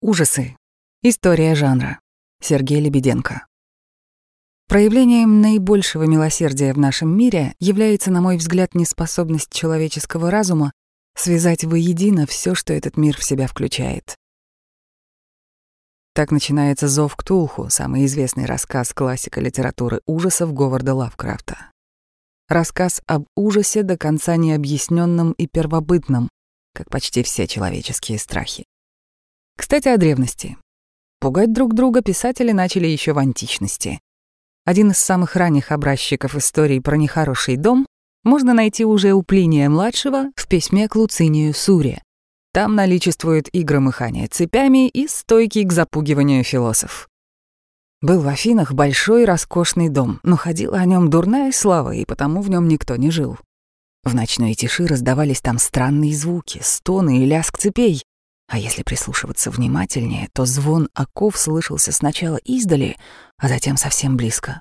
Ужасы. История жанра. Сергей Лебеденко. Проявлением наибольшего милосердия в нашем мире является, на мой взгляд, неспособность человеческого разума связать воедино все, что этот мир в себя включает. Так начинается «Зов к Тулху», самый известный рассказ классика литературы ужасов Говарда Лавкрафта. Рассказ об ужасе до конца необъясненном и первобытном, как почти все человеческие страхи. Кстати, о древности. Пугать друг друга писатели начали еще в античности. Один из самых ранних образчиков истории про нехороший дом можно найти уже у Плиния-младшего в письме к Луцинию Суре. Там наличествует и громыхание цепями, и стойкий к запугиванию философ. Был в Афинах большой роскошный дом, но ходила о нем дурная слава, и потому в нем никто не жил. В ночной тиши раздавались там странные звуки, стоны и лязг цепей, а если прислушиваться внимательнее, то звон оков слышался сначала издали, а затем совсем близко.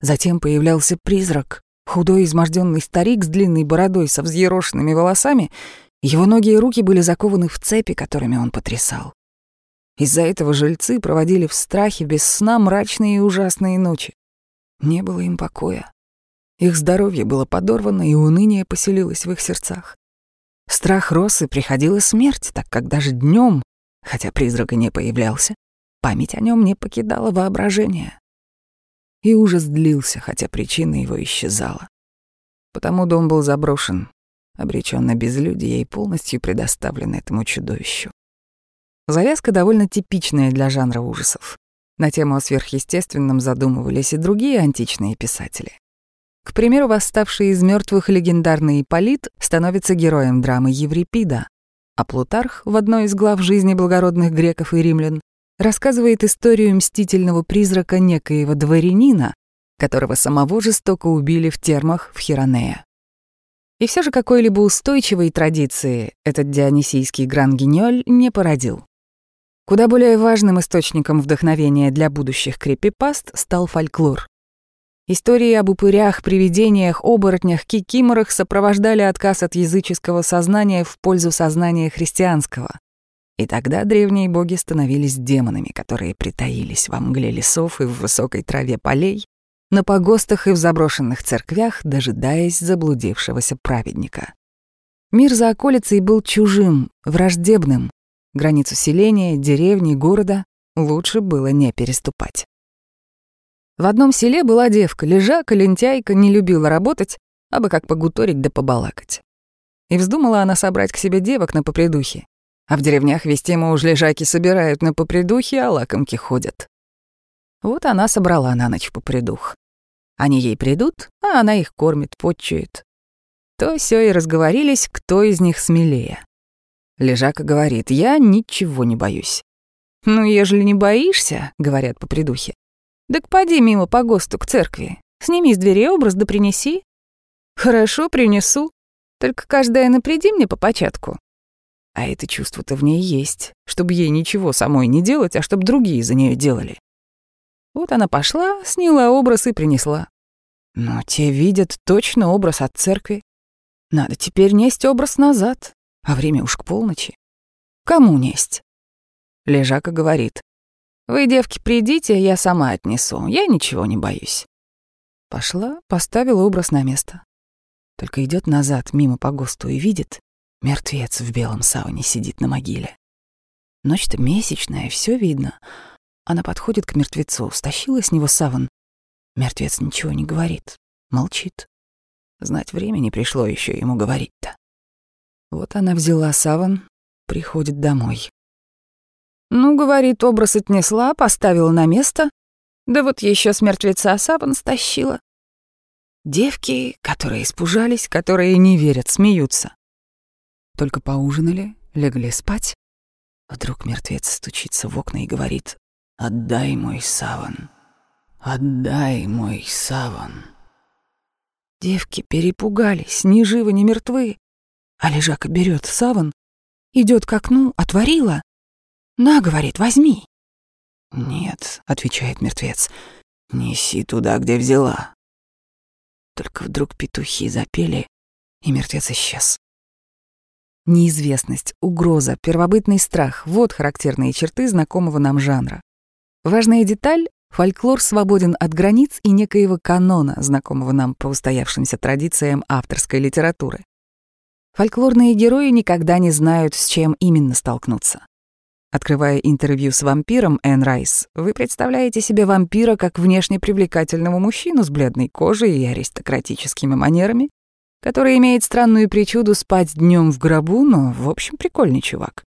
Затем появлялся призрак, худой изможденный старик с длинной бородой со взъерошенными волосами, его ноги и руки были закованы в цепи, которыми он потрясал. Из-за этого жильцы проводили в страхе без сна мрачные и ужасные ночи. Не было им покоя. Их здоровье было подорвано, и уныние поселилось в их сердцах. Страх рос, и приходила смерть, так как даже днем, хотя призрак и не появлялся, память о нем не покидала воображение. И ужас длился, хотя причина его исчезала. Потому дом был заброшен, обречён на безлюдие и полностью предоставлен этому чудовищу. Завязка довольно типичная для жанра ужасов. На тему о сверхъестественном задумывались и другие античные писатели. К примеру, восставший из мертвых легендарный Ипполит становится героем драмы Еврипида, а Плутарх в одной из глав жизни благородных греков и римлян рассказывает историю мстительного призрака некоего дворянина, которого самого жестоко убили в термах в Хиронея. И все же какой-либо устойчивой традиции этот дионисийский гран-гиньоль не породил. Куда более важным источником вдохновения для будущих крипипаст стал фольклор. Истории об упырях, привидениях, оборотнях, кикиморах сопровождали отказ от языческого сознания в пользу сознания христианского. И тогда древние боги становились демонами, которые притаились во мгле лесов и в высокой траве полей, на погостах и в заброшенных церквях, дожидаясь заблудившегося праведника. Мир за околицей был чужим, враждебным. Границу селения, деревни, города лучше было не переступать. В одном селе была девка, лежака, лентяйка, не любила работать, а бы как погуторить да побалакать. И вздумала она собрать к себе девок на попредухе. А в деревнях вести уж лежаки собирают на попредухе, а лакомки ходят. Вот она собрала на ночь попредух. Они ей придут, а она их кормит, подчует. То все и разговорились, кто из них смелее. Лежака говорит, я ничего не боюсь. «Ну, ежели не боишься, — говорят по придухе, так поди мимо по ГОСТу к церкви. Сними с двери образ да принеси. Хорошо, принесу. Только каждая напряди мне по початку. А это чувство-то в ней есть, чтобы ей ничего самой не делать, а чтобы другие за нее делали. Вот она пошла, сняла образ и принесла. Но те видят точно образ от церкви. Надо теперь нести образ назад, а время уж к полночи. Кому несть? Лежака говорит. Вы, девки, придите, я сама отнесу. Я ничего не боюсь. Пошла, поставила образ на место. Только идет назад мимо по ГОСТу и видит, мертвец в белом сауне сидит на могиле. Ночь-то месячная, все видно. Она подходит к мертвецу, стащила с него саван. Мертвец ничего не говорит, молчит. Знать времени пришло еще ему говорить-то. Вот она взяла саван, приходит домой. Ну, говорит, образ отнесла, поставила на место. Да вот еще с мертвеца саван стащила. Девки, которые испужались, которые не верят, смеются. Только поужинали, легли спать. Вдруг мертвец стучится в окна и говорит «Отдай мой саван, отдай мой саван». Девки перепугались, ни живы, ни мертвы. А лежака берет саван, идет к окну, отворила, «На, — говорит, — возьми». «Нет», — отвечает мертвец, — «неси туда, где взяла». Только вдруг петухи запели, и мертвец исчез. Неизвестность, угроза, первобытный страх — вот характерные черты знакомого нам жанра. Важная деталь — фольклор свободен от границ и некоего канона, знакомого нам по устоявшимся традициям авторской литературы. Фольклорные герои никогда не знают, с чем именно столкнуться. Открывая интервью с вампиром Энн Райс, вы представляете себе вампира как внешне привлекательного мужчину с бледной кожей и аристократическими манерами, который имеет странную причуду спать днем в гробу, но, в общем, прикольный чувак.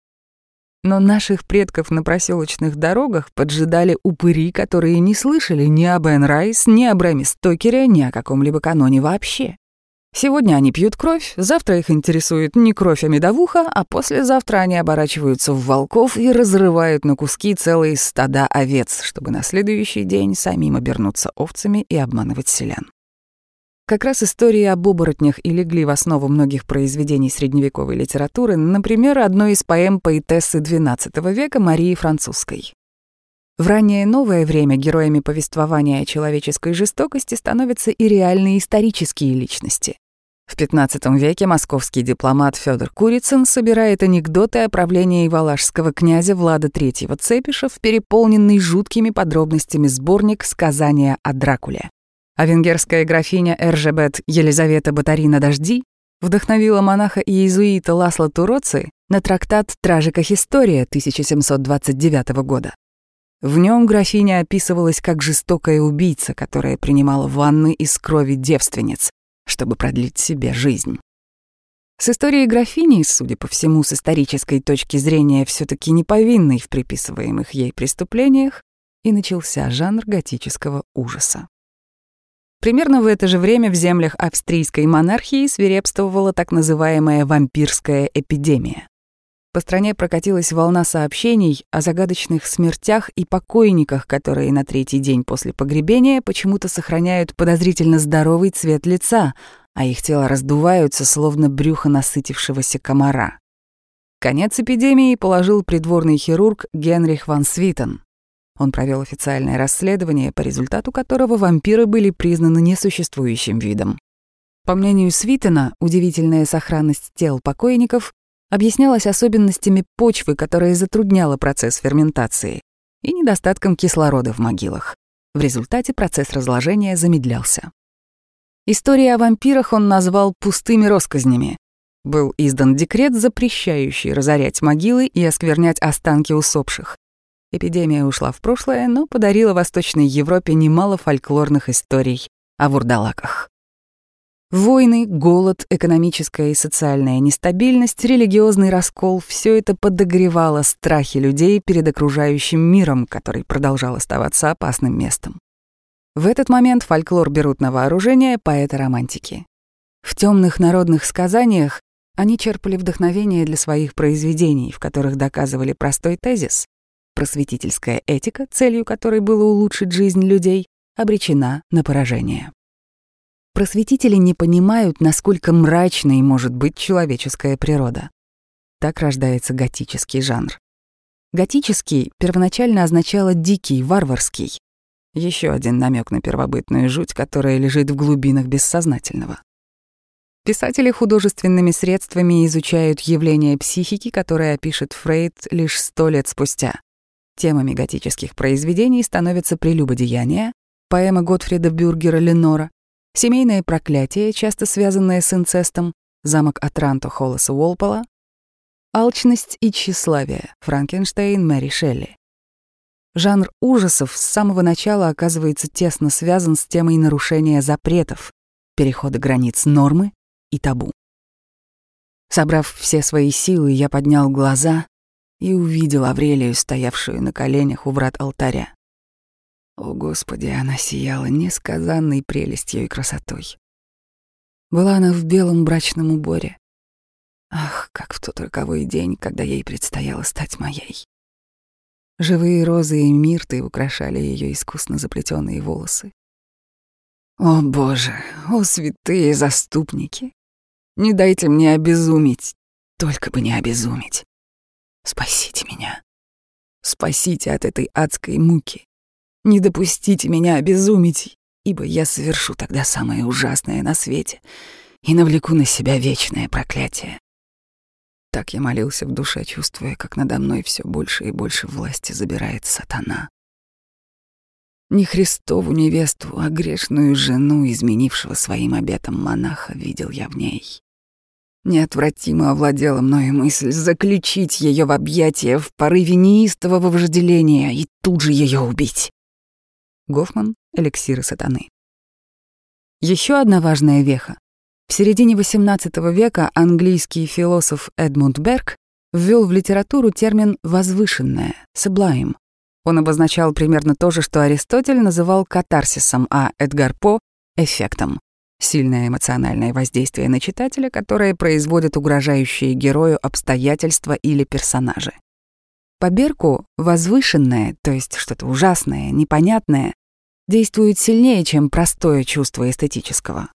Но наших предков на проселочных дорогах поджидали упыри, которые не слышали ни об Энн Райс, ни о Брэме Стокере, ни о каком-либо каноне вообще. Сегодня они пьют кровь, завтра их интересует не кровь, а медовуха, а послезавтра они оборачиваются в волков и разрывают на куски целые стада овец, чтобы на следующий день самим обернуться овцами и обманывать селян. Как раз истории об оборотнях и легли в основу многих произведений средневековой литературы, например, одной из поэм поэтессы XII века Марии Французской. В раннее новое время героями повествования о человеческой жестокости становятся и реальные исторические личности. В XV веке московский дипломат Федор Курицын собирает анекдоты о правлении валашского князя Влада III Цепиша в переполненный жуткими подробностями сборник «Сказания о Дракуле» а венгерская графиня Эржебет Елизавета Батарина Дожди вдохновила монаха и иезуита Ласло Туроци на трактат «Тражиках история» 1729 года. В нем графиня описывалась как жестокая убийца, которая принимала ванны из крови девственниц, чтобы продлить себе жизнь. С историей графини, судя по всему, с исторической точки зрения все таки неповинной в приписываемых ей преступлениях, и начался жанр готического ужаса. Примерно в это же время в землях австрийской монархии свирепствовала так называемая вампирская эпидемия. По стране прокатилась волна сообщений о загадочных смертях и покойниках, которые на третий день после погребения почему-то сохраняют подозрительно здоровый цвет лица, а их тела раздуваются, словно брюхо насытившегося комара. Конец эпидемии положил придворный хирург Генрих ван Свитен. Он провел официальное расследование, по результату которого вампиры были признаны несуществующим видом. По мнению Свитена, удивительная сохранность тел покойников объяснялась особенностями почвы, которая затрудняла процесс ферментации, и недостатком кислорода в могилах. В результате процесс разложения замедлялся. Истории о вампирах он назвал «пустыми россказнями». Был издан декрет, запрещающий разорять могилы и осквернять останки усопших. Эпидемия ушла в прошлое, но подарила Восточной Европе немало фольклорных историй о вурдалаках. Войны, голод, экономическая и социальная нестабильность, религиозный раскол — все это подогревало страхи людей перед окружающим миром, который продолжал оставаться опасным местом. В этот момент фольклор берут на вооружение поэты романтики. В темных народных сказаниях они черпали вдохновение для своих произведений, в которых доказывали простой тезис просветительская этика, целью которой было улучшить жизнь людей, обречена на поражение. Просветители не понимают, насколько мрачной может быть человеческая природа. Так рождается готический жанр. Готический первоначально означало «дикий», «варварский». Еще один намек на первобытную жуть, которая лежит в глубинах бессознательного. Писатели художественными средствами изучают явления психики, которые опишет Фрейд лишь сто лет спустя. Темами готических произведений становятся прелюбодеяние, поэма Готфрида Бюргера «Ленора», семейное проклятие, часто связанное с инцестом, замок Атранто Холлеса Уолпола, алчность и тщеславие, Франкенштейн, Мэри Шелли. Жанр ужасов с самого начала оказывается тесно связан с темой нарушения запретов, перехода границ нормы и табу. Собрав все свои силы, я поднял глаза и увидел Аврелию, стоявшую на коленях у врат алтаря. О, Господи, она сияла несказанной прелестью и красотой. Была она в белом брачном уборе. Ах, как в тот роковой день, когда ей предстояло стать моей. Живые розы и мирты украшали ее искусно заплетенные волосы. О, Боже, о, святые заступники! Не дайте мне обезумить, только бы не обезумить. Спасите меня. Спасите от этой адской муки. Не допустите меня обезумить, ибо я совершу тогда самое ужасное на свете и навлеку на себя вечное проклятие. Так я молился в душе, чувствуя, как надо мной все больше и больше власти забирает сатана. Не Христову невесту, а грешную жену, изменившего своим обетом монаха, видел я в ней. Неотвратимо овладела мною мысль заключить ее в объятия в порыве неистового вожделения и тут же ее убить. Гофман «Эликсиры сатаны». Еще одна важная веха. В середине XVIII века английский философ Эдмунд Берг ввел в литературу термин «возвышенное» — «sublime», он обозначал примерно то же, что Аристотель называл катарсисом, а Эдгар По — эффектом. Сильное эмоциональное воздействие на читателя, которое производит угрожающие герою обстоятельства или персонажи. По Берку возвышенное, то есть что-то ужасное, непонятное, действует сильнее, чем простое чувство эстетического.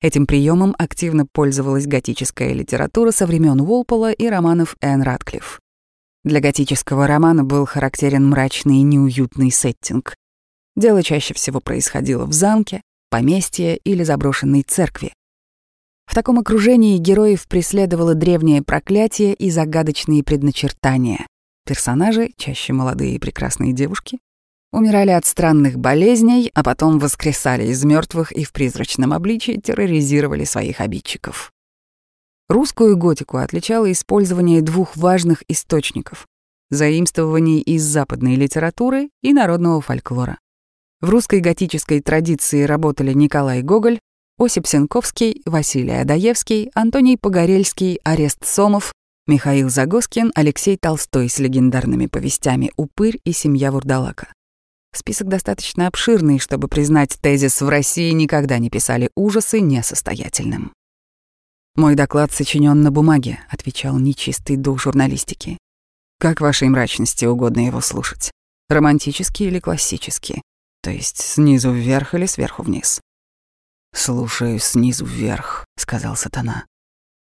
Этим приемом активно пользовалась готическая литература со времен Уолпола и романов Энн Ратклифф. Для готического романа был характерен мрачный и неуютный сеттинг. Дело чаще всего происходило в замке, поместье или заброшенной церкви. В таком окружении героев преследовало древнее проклятие и загадочные предначертания. Персонажи, чаще молодые и прекрасные девушки, умирали от странных болезней, а потом воскресали из мертвых и в призрачном обличии терроризировали своих обидчиков. Русскую готику отличало использование двух важных источников — заимствований из западной литературы и народного фольклора. В русской готической традиции работали Николай Гоголь, Осип Сенковский, Василий Адаевский, Антоний Погорельский, Арест Сомов, Михаил Загоскин, Алексей Толстой с легендарными повестями «Упырь» и «Семья Вурдалака». Список достаточно обширный, чтобы признать тезис «в России никогда не писали ужасы» несостоятельным. «Мой доклад сочинен на бумаге», — отвечал нечистый дух журналистики. «Как вашей мрачности угодно его слушать? Романтический или классический? То есть снизу вверх или сверху вниз?» «Слушаю снизу вверх», — сказал сатана.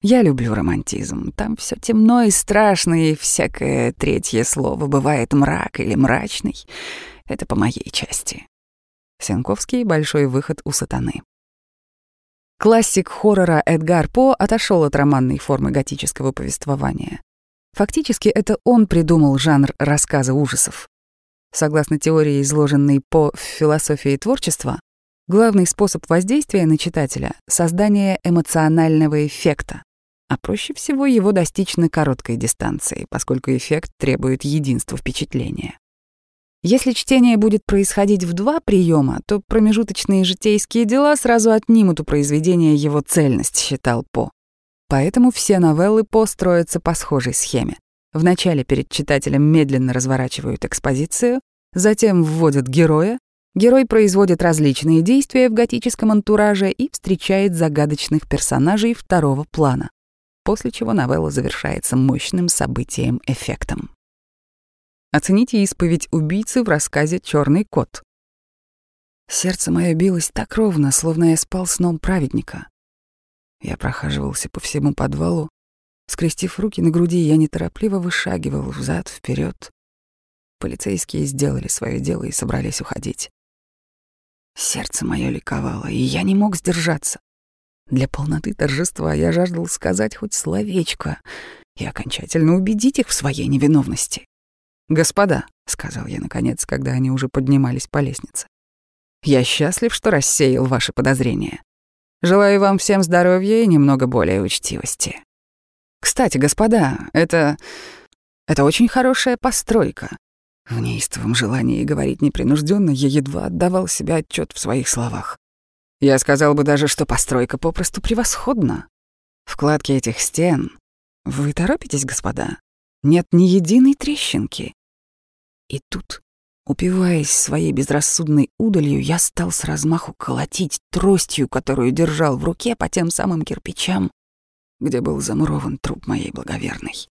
«Я люблю романтизм. Там все темно и страшно, и всякое третье слово бывает мрак или мрачный. Это по моей части». Сенковский «Большой выход у сатаны». Классик хоррора Эдгар По отошел от романной формы готического повествования. Фактически это он придумал жанр рассказа ужасов. Согласно теории, изложенной По в философии творчества, главный способ воздействия на читателя — создание эмоционального эффекта, а проще всего его достичь на короткой дистанции, поскольку эффект требует единства впечатления. Если чтение будет происходить в два приема, то промежуточные житейские дела сразу отнимут у произведения его цельность, считал По. Поэтому все новеллы По строятся по схожей схеме. Вначале перед читателем медленно разворачивают экспозицию, затем вводят героя, герой производит различные действия в готическом антураже и встречает загадочных персонажей второго плана, после чего новелла завершается мощным событием-эффектом. Оцените исповедь убийцы в рассказе «Черный кот». Сердце мое билось так ровно, словно я спал сном праведника. Я прохаживался по всему подвалу. Скрестив руки на груди, я неторопливо вышагивал взад вперед. Полицейские сделали свое дело и собрались уходить. Сердце мое ликовало, и я не мог сдержаться. Для полноты торжества я жаждал сказать хоть словечко и окончательно убедить их в своей невиновности. «Господа», — сказал я наконец, когда они уже поднимались по лестнице, «я счастлив, что рассеял ваши подозрения. Желаю вам всем здоровья и немного более учтивости. Кстати, господа, это... это очень хорошая постройка». В неистовом желании говорить непринужденно я едва отдавал себе отчет в своих словах. Я сказал бы даже, что постройка попросту превосходна. Вкладки этих стен... Вы торопитесь, господа? Нет ни единой трещинки. И тут, упиваясь своей безрассудной удалью, я стал с размаху колотить тростью, которую держал в руке по тем самым кирпичам, где был замурован труп моей благоверной.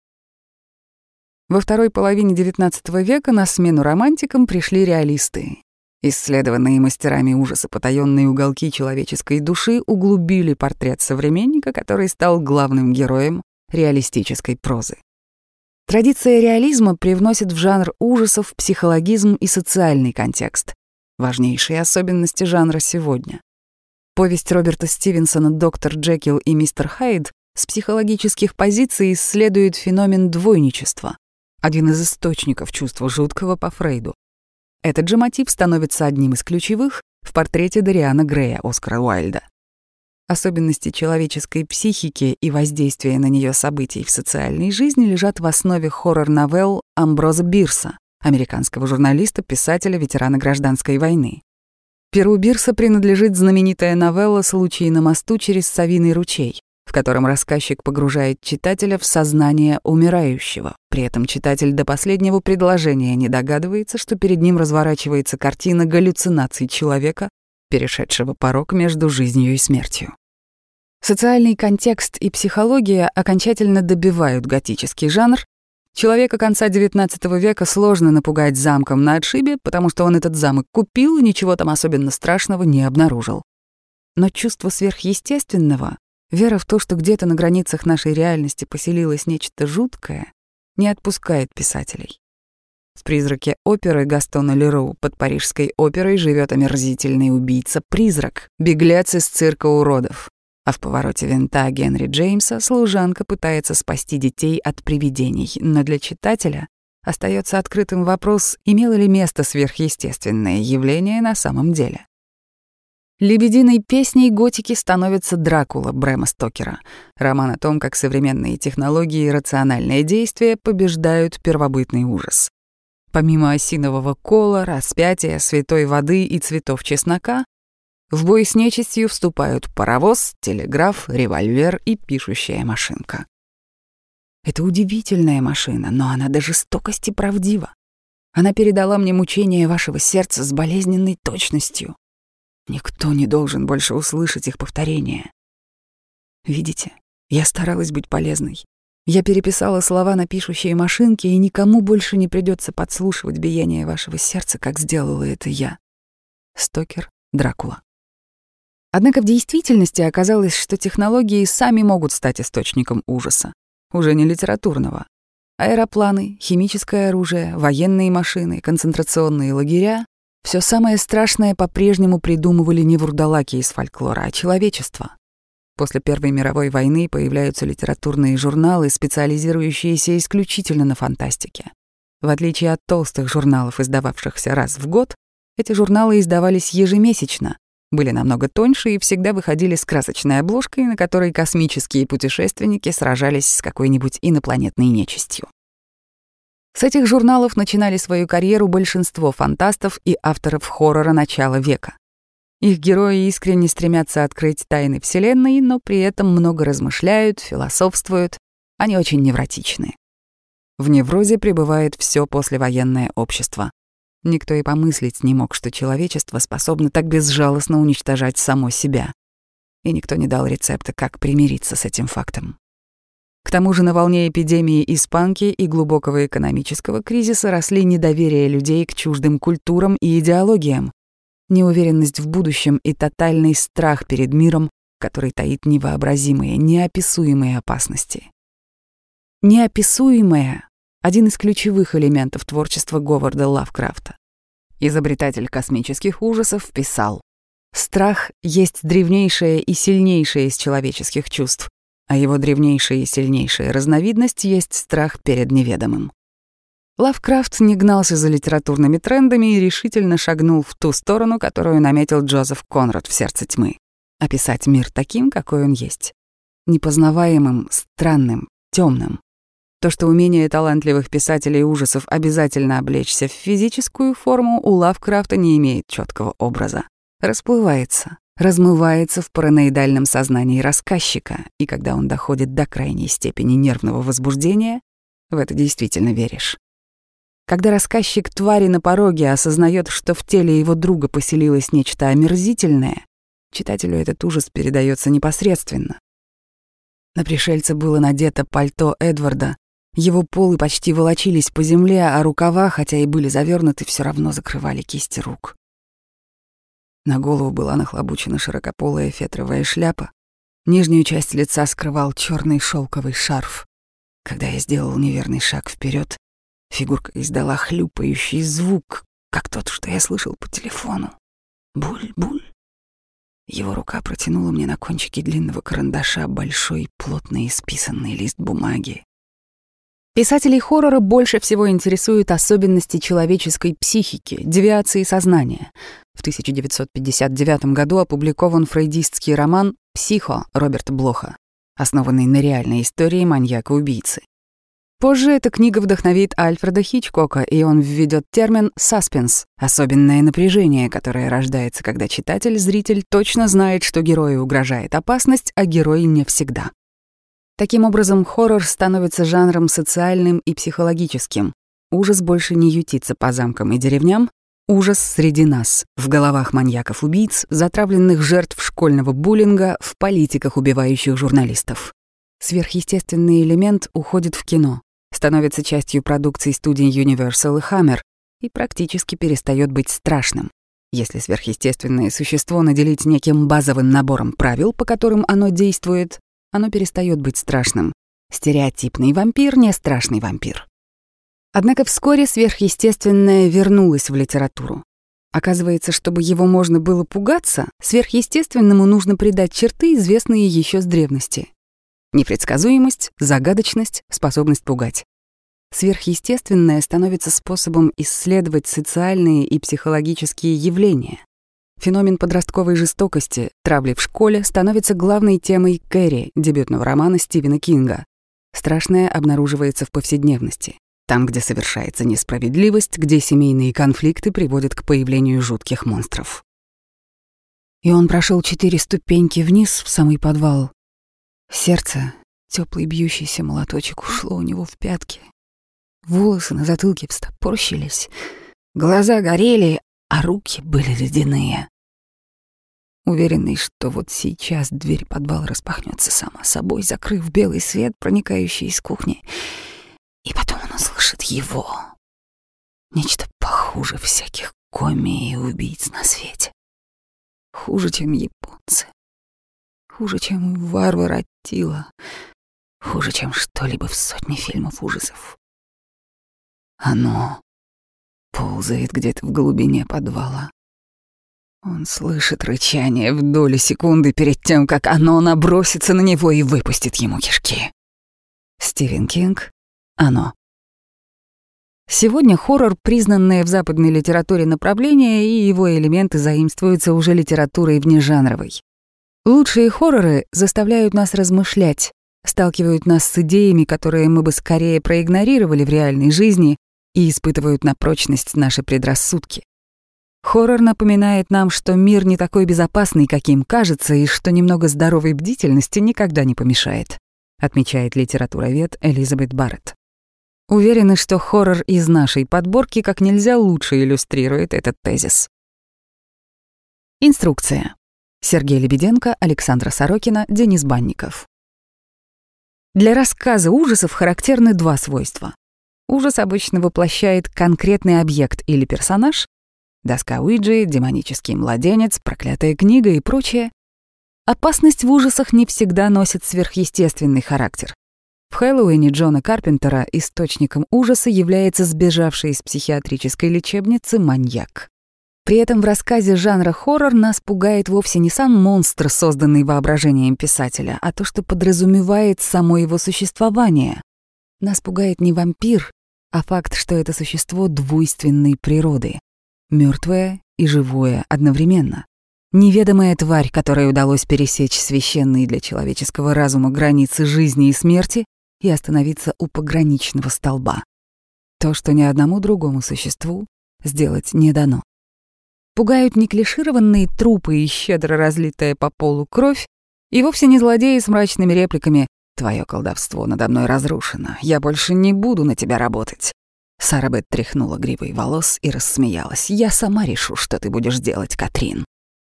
Во второй половине XIX века на смену романтикам пришли реалисты. Исследованные мастерами ужаса потаённые уголки человеческой души углубили портрет современника, который стал главным героем реалистической прозы. Традиция реализма привносит в жанр ужасов психологизм и социальный контекст. Важнейшие особенности жанра сегодня. Повесть Роберта Стивенсона «Доктор Джекил и мистер Хайд» с психологических позиций исследует феномен двойничества, один из источников чувства жуткого по Фрейду. Этот же мотив становится одним из ключевых в портрете Дариана Грея Оскара Уайльда. Особенности человеческой психики и воздействия на нее событий в социальной жизни лежат в основе хоррор-новелл Амброза Бирса, американского журналиста, писателя, ветерана гражданской войны. Перу Бирса принадлежит знаменитая новелла «Случаи на мосту через Савиный ручей», в котором рассказчик погружает читателя в сознание умирающего. При этом читатель до последнего предложения не догадывается, что перед ним разворачивается картина галлюцинаций человека, перешедшего порог между жизнью и смертью. Социальный контекст и психология окончательно добивают готический жанр. Человека конца XIX века сложно напугать замком на отшибе, потому что он этот замок купил и ничего там особенно страшного не обнаружил. Но чувство сверхъестественного, вера в то, что где-то на границах нашей реальности поселилось нечто жуткое, не отпускает писателей. В «Призраке оперы» Гастона Лероу под Парижской оперой живет омерзительный убийца-призрак, беглец из цирка уродов. А в повороте винта Генри Джеймса служанка пытается спасти детей от привидений, но для читателя остается открытым вопрос, имело ли место сверхъестественное явление на самом деле. Лебединой песней готики становится Дракула Брэма Стокера, роман о том, как современные технологии и рациональное действие побеждают первобытный ужас. Помимо осинового кола, распятия, святой воды и цветов чеснока, в бой с нечистью вступают паровоз, телеграф, револьвер и пишущая машинка. Это удивительная машина, но она до жестокости правдива. Она передала мне мучения вашего сердца с болезненной точностью. Никто не должен больше услышать их повторения. Видите, я старалась быть полезной. Я переписала слова на пишущие машинки, и никому больше не придется подслушивать биение вашего сердца, как сделала это я. Стокер, Дракула. Однако в действительности оказалось, что технологии сами могут стать источником ужаса, уже не литературного. Аэропланы, химическое оружие, военные машины, концентрационные лагеря — все самое страшное по-прежнему придумывали не вурдалаки из фольклора, а человечество. После Первой мировой войны появляются литературные журналы, специализирующиеся исключительно на фантастике. В отличие от толстых журналов, издававшихся раз в год, эти журналы издавались ежемесячно, были намного тоньше и всегда выходили с красочной обложкой, на которой космические путешественники сражались с какой-нибудь инопланетной нечистью. С этих журналов начинали свою карьеру большинство фантастов и авторов хоррора начала века. Их герои искренне стремятся открыть тайны Вселенной, но при этом много размышляют, философствуют. Они очень невротичны. В неврозе пребывает все послевоенное общество. Никто и помыслить не мог, что человечество способно так безжалостно уничтожать само себя. И никто не дал рецепта, как примириться с этим фактом. К тому же на волне эпидемии испанки и глубокого экономического кризиса росли недоверие людей к чуждым культурам и идеологиям, неуверенность в будущем и тотальный страх перед миром, который таит невообразимые, неописуемые опасности. Неописуемое — один из ключевых элементов творчества Говарда Лавкрафта. Изобретатель космических ужасов писал «Страх есть древнейшее и сильнейшее из человеческих чувств, а его древнейшая и сильнейшая разновидность есть страх перед неведомым. Лавкрафт не гнался за литературными трендами и решительно шагнул в ту сторону, которую наметил Джозеф Конрад в «Сердце тьмы» — описать мир таким, какой он есть. Непознаваемым, странным, темным. То, что умение талантливых писателей ужасов обязательно облечься в физическую форму, у Лавкрафта не имеет четкого образа. Расплывается, размывается в параноидальном сознании рассказчика, и когда он доходит до крайней степени нервного возбуждения, в это действительно веришь. Когда рассказчик твари на пороге осознает, что в теле его друга поселилось нечто омерзительное, читателю этот ужас передается непосредственно. На пришельце было надето пальто Эдварда, его полы почти волочились по земле, а рукава, хотя и были завернуты, все равно закрывали кисти рук. На голову была нахлобучена широкополая фетровая шляпа, нижнюю часть лица скрывал черный шелковый шарф. Когда я сделал неверный шаг вперед, Фигурка издала хлюпающий звук, как тот, что я слышал по телефону. Буль-буль. Его рука протянула мне на кончике длинного карандаша большой, плотно исписанный лист бумаги. Писателей хоррора больше всего интересуют особенности человеческой психики, девиации сознания. В 1959 году опубликован фрейдистский роман «Психо» Роберта Блоха, основанный на реальной истории маньяка-убийцы. Позже эта книга вдохновит Альфреда Хичкока, и он введет термин «саспенс» — особенное напряжение, которое рождается, когда читатель, зритель точно знает, что герою угрожает опасность, а герой не всегда. Таким образом, хоррор становится жанром социальным и психологическим. Ужас больше не ютится по замкам и деревням, ужас среди нас, в головах маньяков-убийц, затравленных жертв школьного буллинга, в политиках, убивающих журналистов. Сверхъестественный элемент уходит в кино, становится частью продукции студии Universal и Hammer и практически перестает быть страшным. Если сверхъестественное существо наделить неким базовым набором правил, по которым оно действует, оно перестает быть страшным. Стереотипный вампир — не страшный вампир. Однако вскоре сверхъестественное вернулось в литературу. Оказывается, чтобы его можно было пугаться, сверхъестественному нужно придать черты, известные еще с древности. Непредсказуемость, загадочность, способность пугать. Сверхъестественное становится способом исследовать социальные и психологические явления. Феномен подростковой жестокости, травли в школе, становится главной темой Кэрри, дебютного романа Стивена Кинга. Страшное обнаруживается в повседневности. Там, где совершается несправедливость, где семейные конфликты приводят к появлению жутких монстров. И он прошел четыре ступеньки вниз в самый подвал, Сердце, теплый бьющийся молоточек, ушло у него в пятки. Волосы на затылке встопорщились, глаза горели, а руки были ледяные. Уверенный, что вот сейчас дверь подвала распахнется сама собой, закрыв белый свет, проникающий из кухни, и потом он услышит его. Нечто похуже всяких коми и убийц на свете. Хуже, чем японцы. Хуже, чем варвар Аттила. Хуже, чем что-либо в сотне фильмов ужасов. Оно ползает где-то в глубине подвала. Он слышит рычание в доли секунды перед тем, как оно набросится на него и выпустит ему кишки. Стивен Кинг «Оно». Сегодня хоррор — признанное в западной литературе направление, и его элементы заимствуются уже литературой внежанровой. Лучшие хорроры заставляют нас размышлять, сталкивают нас с идеями, которые мы бы скорее проигнорировали в реальной жизни и испытывают на прочность наши предрассудки. Хоррор напоминает нам, что мир не такой безопасный, каким кажется, и что немного здоровой бдительности никогда не помешает, отмечает литературовед Элизабет Барретт. Уверены, что хоррор из нашей подборки как нельзя лучше иллюстрирует этот тезис. Инструкция. Сергей Лебеденко, Александра Сорокина, Денис Банников. Для рассказа ужасов характерны два свойства. Ужас обычно воплощает конкретный объект или персонаж, доска Уиджи, демонический младенец, проклятая книга и прочее. Опасность в ужасах не всегда носит сверхъестественный характер. В Хэллоуине Джона Карпентера источником ужаса является сбежавший из психиатрической лечебницы маньяк. При этом в рассказе жанра хоррор нас пугает вовсе не сам монстр, созданный воображением писателя, а то, что подразумевает само его существование. Нас пугает не вампир, а факт, что это существо двойственной природы, мертвое и живое одновременно. Неведомая тварь, которой удалось пересечь священные для человеческого разума границы жизни и смерти и остановиться у пограничного столба. То, что ни одному другому существу сделать не дано. Пугают не клишированные трупы и щедро разлитая по полу кровь, и вовсе не злодеи с мрачными репликами «Твое колдовство надо мной разрушено, я больше не буду на тебя работать». Сара Бет тряхнула гривой волос и рассмеялась. «Я сама решу, что ты будешь делать, Катрин».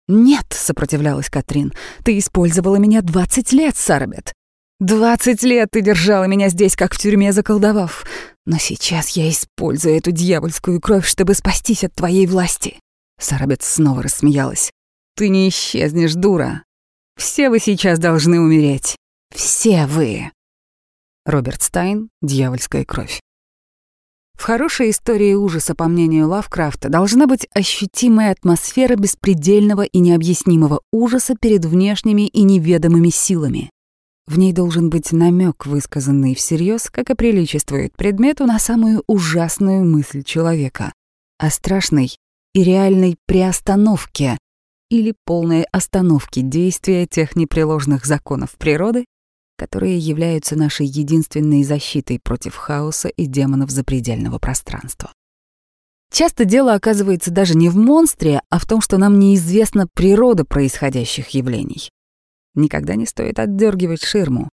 «Нет», — сопротивлялась Катрин, — «ты использовала меня двадцать лет, Сарабет. Двадцать лет ты держала меня здесь, как в тюрьме, заколдовав. Но сейчас я использую эту дьявольскую кровь, чтобы спастись от твоей власти. Сарабет снова рассмеялась. «Ты не исчезнешь, дура. Все вы сейчас должны умереть. Все вы!» Роберт Стайн «Дьявольская кровь». В хорошей истории ужаса, по мнению Лавкрафта, должна быть ощутимая атмосфера беспредельного и необъяснимого ужаса перед внешними и неведомыми силами. В ней должен быть намек, высказанный всерьез, как и приличествует предмету, на самую ужасную мысль человека о страшной и реальной приостановке или полной остановке действия тех непреложных законов природы, которые являются нашей единственной защитой против хаоса и демонов запредельного пространства. Часто дело оказывается даже не в монстре, а в том, что нам неизвестна природа происходящих явлений. Никогда не стоит отдергивать ширму.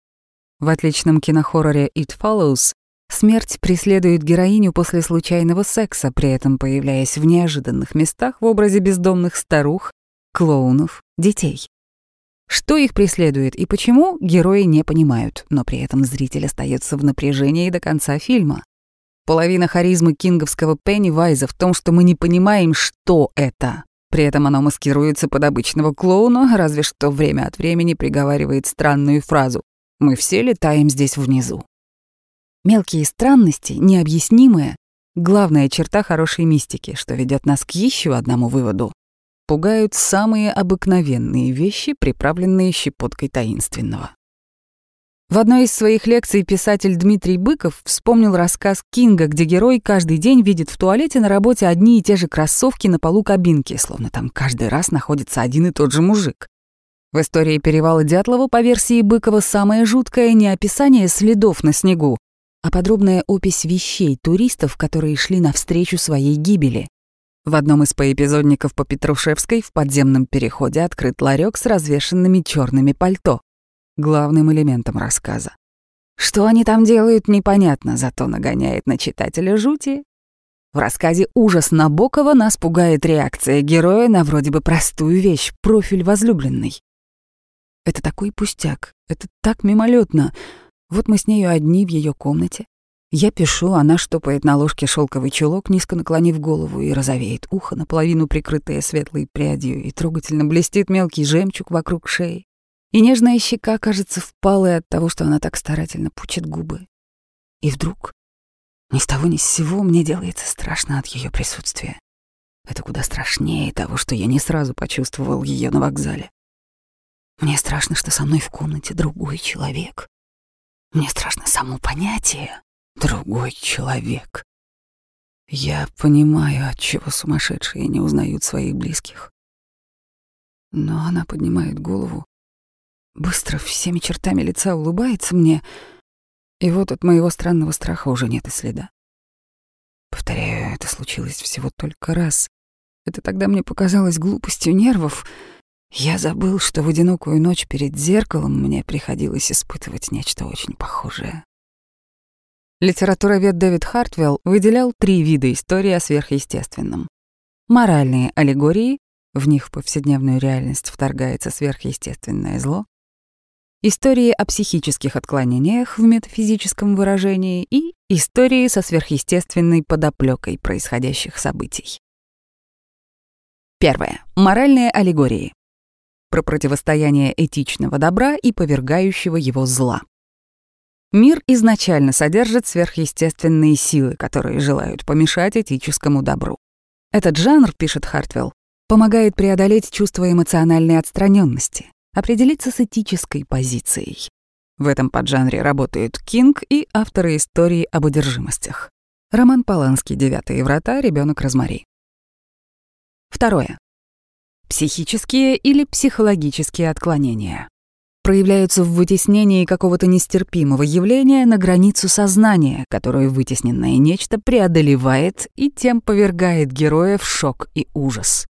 В отличном кинохорроре «It Follows» смерть преследует героиню после случайного секса, при этом появляясь в неожиданных местах в образе бездомных старух, клоунов, детей. Что их преследует и почему, герои не понимают, но при этом зритель остается в напряжении до конца фильма. Половина харизмы кинговского Пеннивайза в том, что мы не понимаем, что это. При этом оно маскируется под обычного клоуна, разве что время от времени приговаривает странную фразу «Мы все летаем здесь внизу». Мелкие странности, необъяснимые, главная черта хорошей мистики, что ведет нас к еще одному выводу. Пугают самые обыкновенные вещи, приправленные щепоткой таинственного. В одной из своих лекций писатель Дмитрий Быков вспомнил рассказ Кинга, где герой каждый день видит в туалете на работе одни и те же кроссовки на полу кабинки, словно там каждый раз находится один и тот же мужик. В истории перевала Дятлова по версии Быкова самое жуткое не описание следов на снегу, а подробная опись вещей туристов, которые шли навстречу своей гибели. В одном из поэпизодников по Петрушевской в подземном переходе открыт ларек с развешенными черными пальто главным элементом рассказа. Что они там делают, непонятно, зато нагоняет на читателя жути. В рассказе «Ужас Набокова» нас пугает реакция героя на вроде бы простую вещь — профиль возлюбленной. Это такой пустяк, это так мимолетно. Вот мы с нею одни в ее комнате. Я пишу, она штопает на ложке шелковый чулок, низко наклонив голову, и розовеет ухо, наполовину прикрытое светлой прядью, и трогательно блестит мелкий жемчуг вокруг шеи и нежная щека кажется впалой от того, что она так старательно пучит губы. И вдруг, ни с того ни с сего, мне делается страшно от ее присутствия. Это куда страшнее того, что я не сразу почувствовал ее на вокзале. Мне страшно, что со мной в комнате другой человек. Мне страшно само понятие «другой человек». Я понимаю, от чего сумасшедшие не узнают своих близких. Но она поднимает голову Быстро, всеми чертами лица улыбается мне, и вот от моего странного страха уже нет и следа. Повторяю, это случилось всего только раз. Это тогда мне показалось глупостью нервов. Я забыл, что в одинокую ночь перед зеркалом мне приходилось испытывать нечто очень похожее. Литературовед Дэвид Хартвелл выделял три вида истории о сверхъестественном. Моральные аллегории, в них в повседневную реальность вторгается сверхъестественное зло, истории о психических отклонениях в метафизическом выражении и истории со сверхъестественной подоплекой происходящих событий. Первое. Моральные аллегории. Про противостояние этичного добра и повергающего его зла. Мир изначально содержит сверхъестественные силы, которые желают помешать этическому добру. Этот жанр, пишет Хартвелл, помогает преодолеть чувство эмоциональной отстраненности, определиться с этической позицией. В этом поджанре работают Кинг и авторы истории об одержимостях. Роман Поланский «Девятые врата. Ребенок Розмари». Второе. Психические или психологические отклонения проявляются в вытеснении какого-то нестерпимого явления на границу сознания, которое вытесненное нечто преодолевает и тем повергает героя в шок и ужас.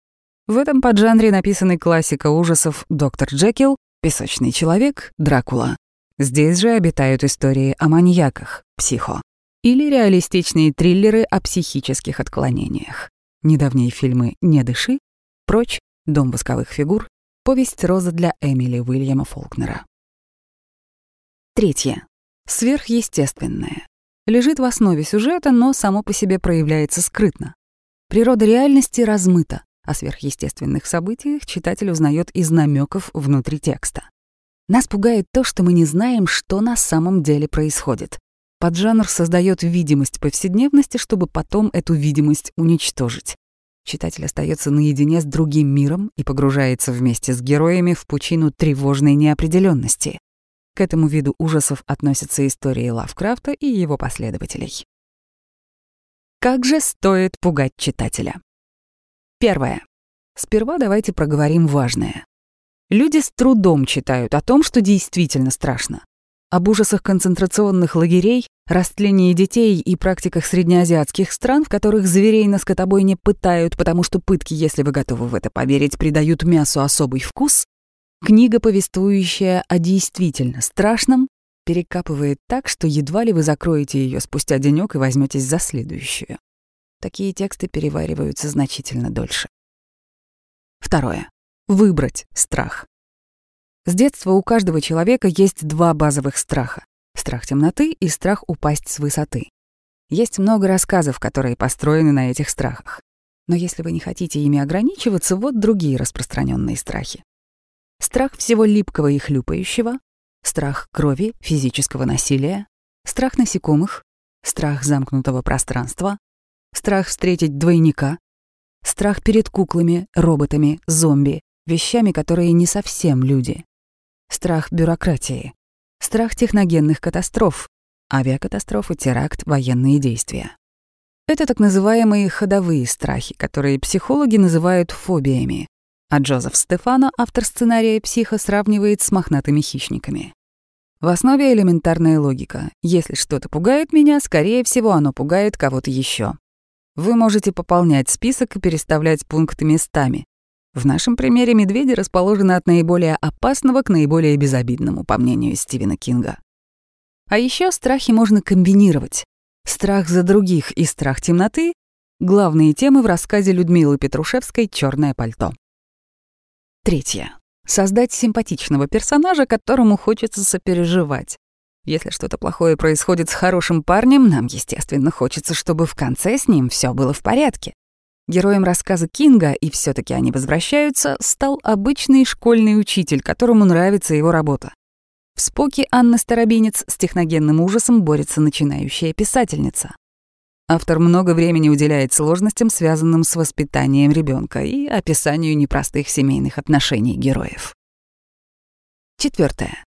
В этом поджанре написаны классика ужасов «Доктор Джекил», «Песочный человек», «Дракула». Здесь же обитают истории о маньяках, «Психо», или реалистичные триллеры о психических отклонениях. Недавние фильмы «Не дыши», «Прочь», «Дом восковых фигур», «Повесть Роза для Эмили Уильяма Фолкнера». Третье. Сверхъестественное. Лежит в основе сюжета, но само по себе проявляется скрытно. Природа реальности размыта. О сверхъестественных событиях читатель узнает из намеков внутри текста. Нас пугает то, что мы не знаем, что на самом деле происходит. Поджанр создает видимость повседневности, чтобы потом эту видимость уничтожить. Читатель остается наедине с другим миром и погружается вместе с героями в пучину тревожной неопределенности. К этому виду ужасов относятся истории Лавкрафта и его последователей. Как же стоит пугать читателя? Первое. Сперва давайте проговорим важное. Люди с трудом читают о том, что действительно страшно. Об ужасах концентрационных лагерей, растлении детей и практиках среднеазиатских стран, в которых зверей на скотобойне пытают, потому что пытки, если вы готовы в это поверить, придают мясу особый вкус, книга, повествующая о действительно страшном, перекапывает так, что едва ли вы закроете ее спустя денек и возьметесь за следующую. Такие тексты перевариваются значительно дольше. Второе. Выбрать страх. С детства у каждого человека есть два базовых страха — страх темноты и страх упасть с высоты. Есть много рассказов, которые построены на этих страхах. Но если вы не хотите ими ограничиваться, вот другие распространенные страхи. Страх всего липкого и хлюпающего, страх крови, физического насилия, страх насекомых, страх замкнутого пространства, страх встретить двойника, страх перед куклами, роботами, зомби, вещами, которые не совсем люди, страх бюрократии, страх техногенных катастроф, авиакатастрофы, теракт, военные действия. Это так называемые ходовые страхи, которые психологи называют фобиями, а Джозеф Стефано, автор сценария «Психо», сравнивает с мохнатыми хищниками. В основе элементарная логика. Если что-то пугает меня, скорее всего, оно пугает кого-то еще. Вы можете пополнять список и переставлять пункты местами. В нашем примере медведи расположены от наиболее опасного к наиболее безобидному, по мнению Стивена Кинга. А еще страхи можно комбинировать. Страх за других и страх темноты — главные темы в рассказе Людмилы Петрушевской «Черное пальто». Третье. Создать симпатичного персонажа, которому хочется сопереживать. Если что-то плохое происходит с хорошим парнем, нам, естественно, хочется, чтобы в конце с ним все было в порядке. Героем рассказа Кинга «И все таки они возвращаются» стал обычный школьный учитель, которому нравится его работа. В «Споке» Анна Старобинец с техногенным ужасом борется начинающая писательница. Автор много времени уделяет сложностям, связанным с воспитанием ребенка и описанию непростых семейных отношений героев. Четвертое.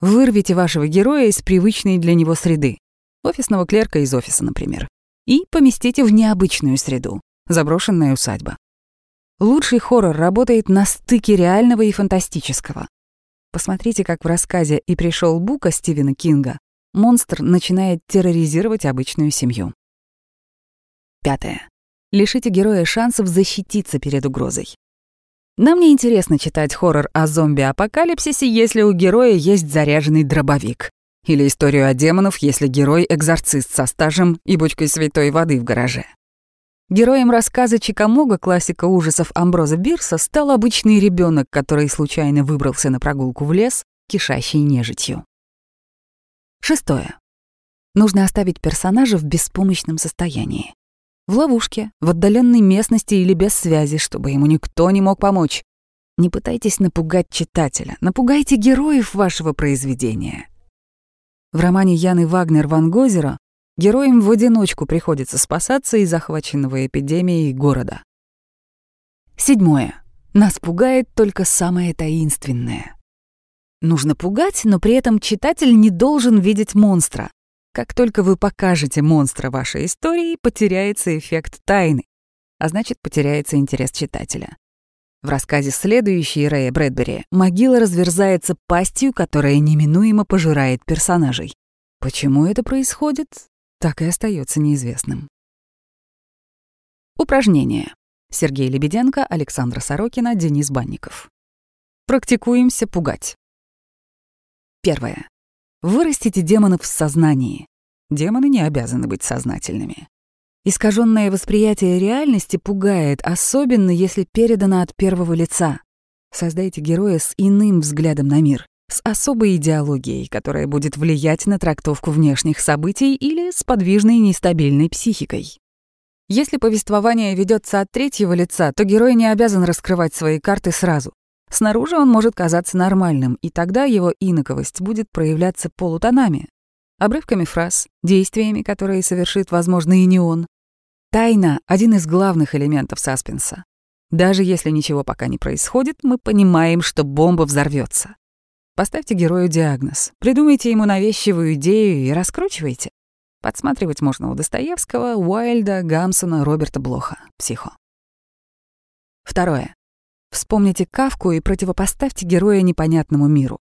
Вырвите вашего героя из привычной для него среды, офисного клерка из офиса, например, и поместите в необычную среду, заброшенная усадьба. Лучший хоррор работает на стыке реального и фантастического. Посмотрите, как в рассказе «И пришел Бука» Стивена Кинга монстр начинает терроризировать обычную семью. Пятое. Лишите героя шансов защититься перед угрозой. Нам не интересно читать хоррор о зомби-апокалипсисе, если у героя есть заряженный дробовик. Или историю о демонах, если герой — экзорцист со стажем и бочкой святой воды в гараже. Героем рассказа Чикамога, классика ужасов Амброза Бирса, стал обычный ребенок, который случайно выбрался на прогулку в лес, кишащий нежитью. Шестое. Нужно оставить персонажа в беспомощном состоянии. В ловушке, в отдаленной местности или без связи, чтобы ему никто не мог помочь. Не пытайтесь напугать читателя, напугайте героев вашего произведения. В романе Яны Вагнер «Ван Гозера» героям в одиночку приходится спасаться из захваченного эпидемией города. Седьмое. Нас пугает только самое таинственное. Нужно пугать, но при этом читатель не должен видеть монстра. Как только вы покажете монстра вашей истории, потеряется эффект тайны, а значит, потеряется интерес читателя. В рассказе следующий Рэя Брэдбери могила разверзается пастью, которая неминуемо пожирает персонажей. Почему это происходит, так и остается неизвестным. Упражнение. Сергей Лебеденко, Александра Сорокина, Денис Банников. Практикуемся пугать. Первое. Вырастите демонов в сознании. Демоны не обязаны быть сознательными. Искаженное восприятие реальности пугает, особенно если передано от первого лица. Создайте героя с иным взглядом на мир, с особой идеологией, которая будет влиять на трактовку внешних событий или с подвижной нестабильной психикой. Если повествование ведется от третьего лица, то герой не обязан раскрывать свои карты сразу. Снаружи он может казаться нормальным, и тогда его инаковость будет проявляться полутонами. обрывками фраз, действиями, которые совершит, возможно, и не он. Тайна — один из главных элементов саспенса. Даже если ничего пока не происходит, мы понимаем, что бомба взорвется. Поставьте герою диагноз, придумайте ему навязчивую идею и раскручивайте. Подсматривать можно у Достоевского, Уайльда, Гамсона, Роберта Блоха. Психо. Второе. Вспомните Кавку и противопоставьте героя непонятному миру.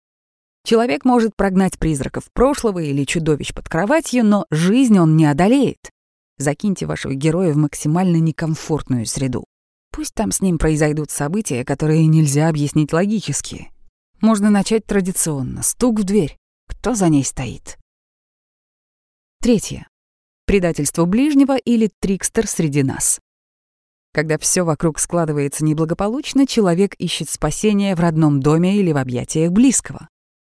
Человек может прогнать призраков прошлого или чудовищ под кроватью, но жизнь он не одолеет. Закиньте вашего героя в максимально некомфортную среду. Пусть там с ним произойдут события, которые нельзя объяснить логически. Можно начать традиционно. Стук в дверь. Кто за ней стоит? Третье. Предательство ближнего или трикстер среди нас. Когда все вокруг складывается неблагополучно, человек ищет спасения в родном доме или в объятиях близкого.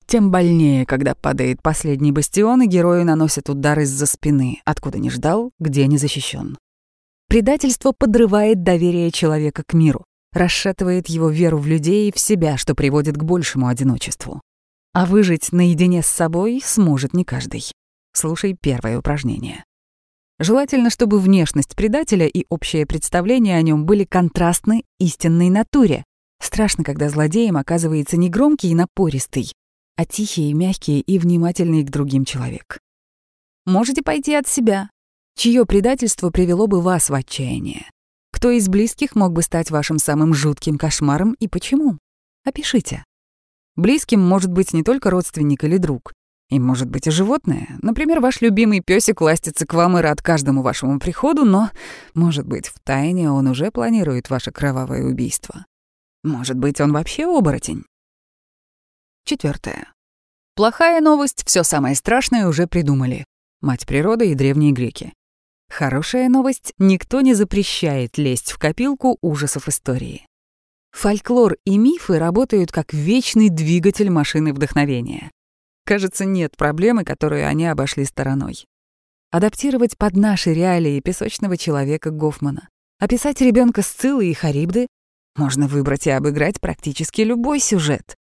Тем больнее, когда падает последний бастион, и герою наносят удар из-за спины, откуда не ждал, где не защищен. Предательство подрывает доверие человека к миру, расшатывает его веру в людей и в себя, что приводит к большему одиночеству. А выжить наедине с собой сможет не каждый. Слушай первое упражнение. Желательно, чтобы внешность предателя и общее представление о нем были контрастны истинной натуре. Страшно, когда злодеем оказывается не громкий и напористый, а тихий, мягкий и внимательный к другим человек. Можете пойти от себя. Чье предательство привело бы вас в отчаяние? Кто из близких мог бы стать вашим самым жутким кошмаром и почему? Опишите. Близким может быть не только родственник или друг. Им может быть и животное. Например, ваш любимый песик ластится к вам и рад каждому вашему приходу, но, может быть, в тайне он уже планирует ваше кровавое убийство. Может быть, он вообще оборотень. Четвертое. Плохая новость, все самое страшное уже придумали. Мать природы и древние греки. Хорошая новость, никто не запрещает лезть в копилку ужасов истории. Фольклор и мифы работают как вечный двигатель машины вдохновения. Кажется, нет проблемы, которую они обошли стороной. Адаптировать под наши реалии песочного человека Гофмана, описать ребенка Сциллы и Харибды, можно выбрать и обыграть практически любой сюжет.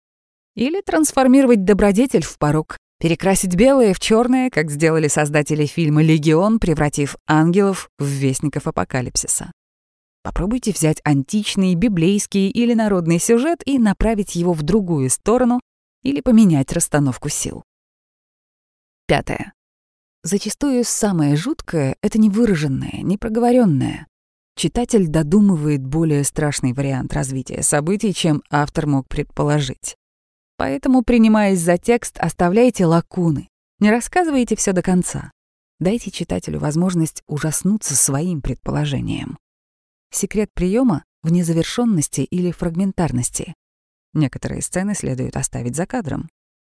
Или трансформировать добродетель в порог, перекрасить белое в черное, как сделали создатели фильма «Легион», превратив ангелов в вестников апокалипсиса. Попробуйте взять античный, библейский или народный сюжет и направить его в другую сторону или поменять расстановку сил. Пятое. Зачастую самое жуткое — это невыраженное, непроговоренное. Читатель додумывает более страшный вариант развития событий, чем автор мог предположить. Поэтому, принимаясь за текст, оставляйте лакуны. Не рассказывайте все до конца. Дайте читателю возможность ужаснуться своим предположением. Секрет приема в незавершенности или фрагментарности. Некоторые сцены следует оставить за кадром.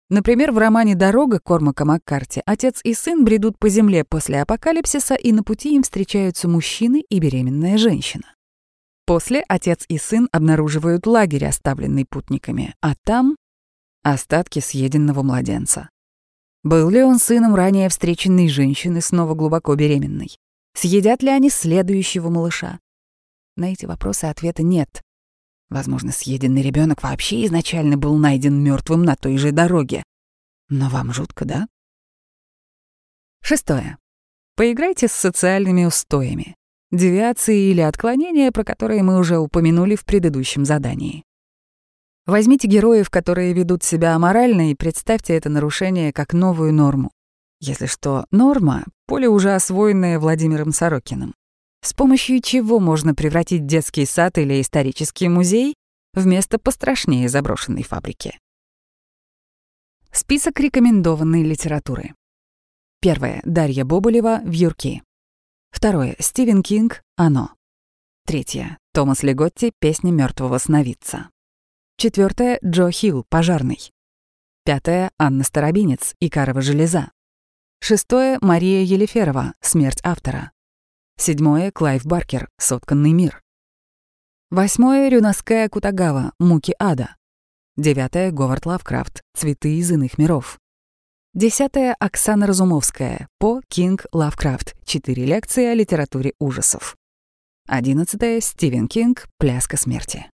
Например, в романе «Дорога» Кормака Маккарти отец и сын бредут по земле после апокалипсиса, и на пути им встречаются мужчины и беременная женщина. После отец и сын обнаруживают лагерь, оставленный путниками, а там остатки съеденного младенца. Был ли он сыном ранее встреченной женщины, снова глубоко беременной? Съедят ли они следующего малыша? На эти вопросы ответа нет. Возможно, съеденный ребенок вообще изначально был найден мертвым на той же дороге. Но вам жутко, да? Шестое. Поиграйте с социальными устоями. Девиации или отклонения, про которые мы уже упомянули в предыдущем задании. Возьмите героев, которые ведут себя аморально, и представьте это нарушение как новую норму. Если что, норма — поле, уже освоенное Владимиром Сорокиным. С помощью чего можно превратить детский сад или исторический музей в место пострашнее заброшенной фабрики. Список рекомендованной литературы. Первое. Дарья Боболева «Вьюрки». Второе. Стивен Кинг «Оно». Третье. Томас Лиготти «Песня мертвого сновидца». Четвертое — Джо Хилл, пожарный. Пятое — Анна Старобинец, Икарова железа. Шестое — Мария Елеферова, смерть автора. Седьмое — Клайв Баркер, сотканный мир. Восьмое — Рюноскэ Акутагава, муки ада. Девятое — Говард Лавкрафт, цветы из иных миров. Десятое — Оксана Разумовская, По, Кинг, Лавкрафт, четыре лекции о литературе ужасов. Одиннадцатое — Стивен Кинг, пляска смерти.